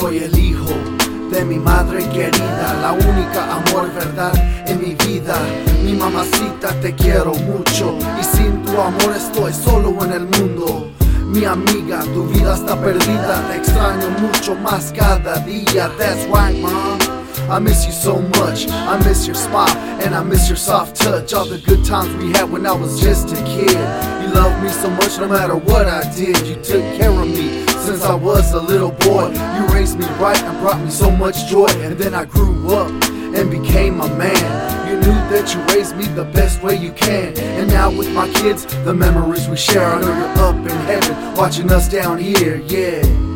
de mi madre querida, la única amor verdad en mi vida. Mi mamacita te quiero mucho y sin tu amor estoy solo en el mundo. Mi amiga, tu vida está perdida, te extraño mucho más cada día. That's right, mom. I miss you so much. I miss your smile and I miss your soft touch. All the good times we had when I was just a kid. You loved me so much no matter what I did. You took care of me since I was a little boy. You raised me right and brought me so much joy. And then I grew up and became a man. You knew that you raised me the best way you can. And now with my kids, the memories we share. I know you're up in heaven watching us down here, yeah.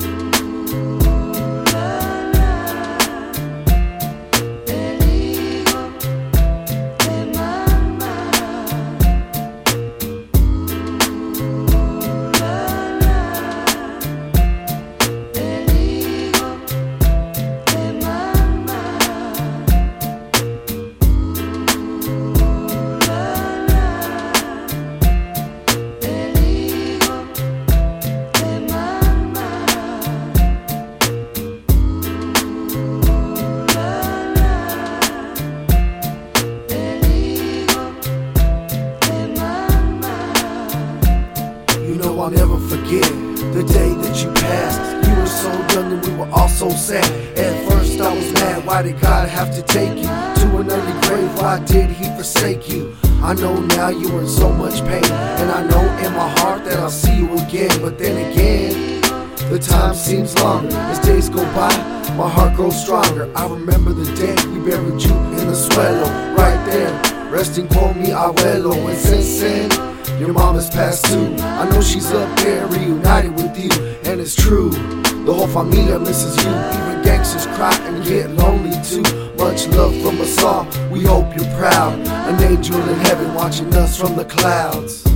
I'll never forget the day that you passed. You were so young and we were all so sad. At first I was mad, why did God have to take you to an early grave? Why did He forsake you? I know now you are in so much pain, and I know in my heart that I'll see you again. But then again, the time seems longer as days go by. My heart grows stronger. I remember the day we buried you in the suelo, right there, resting por mi abuelo. And since then, your mom has passed too. I know she's up there reunited with you, and it's true. The whole familia misses you. Even gangsters cry and get lonely too. Much love from us all. We hope you're proud. An angel in heaven watching us from the clouds.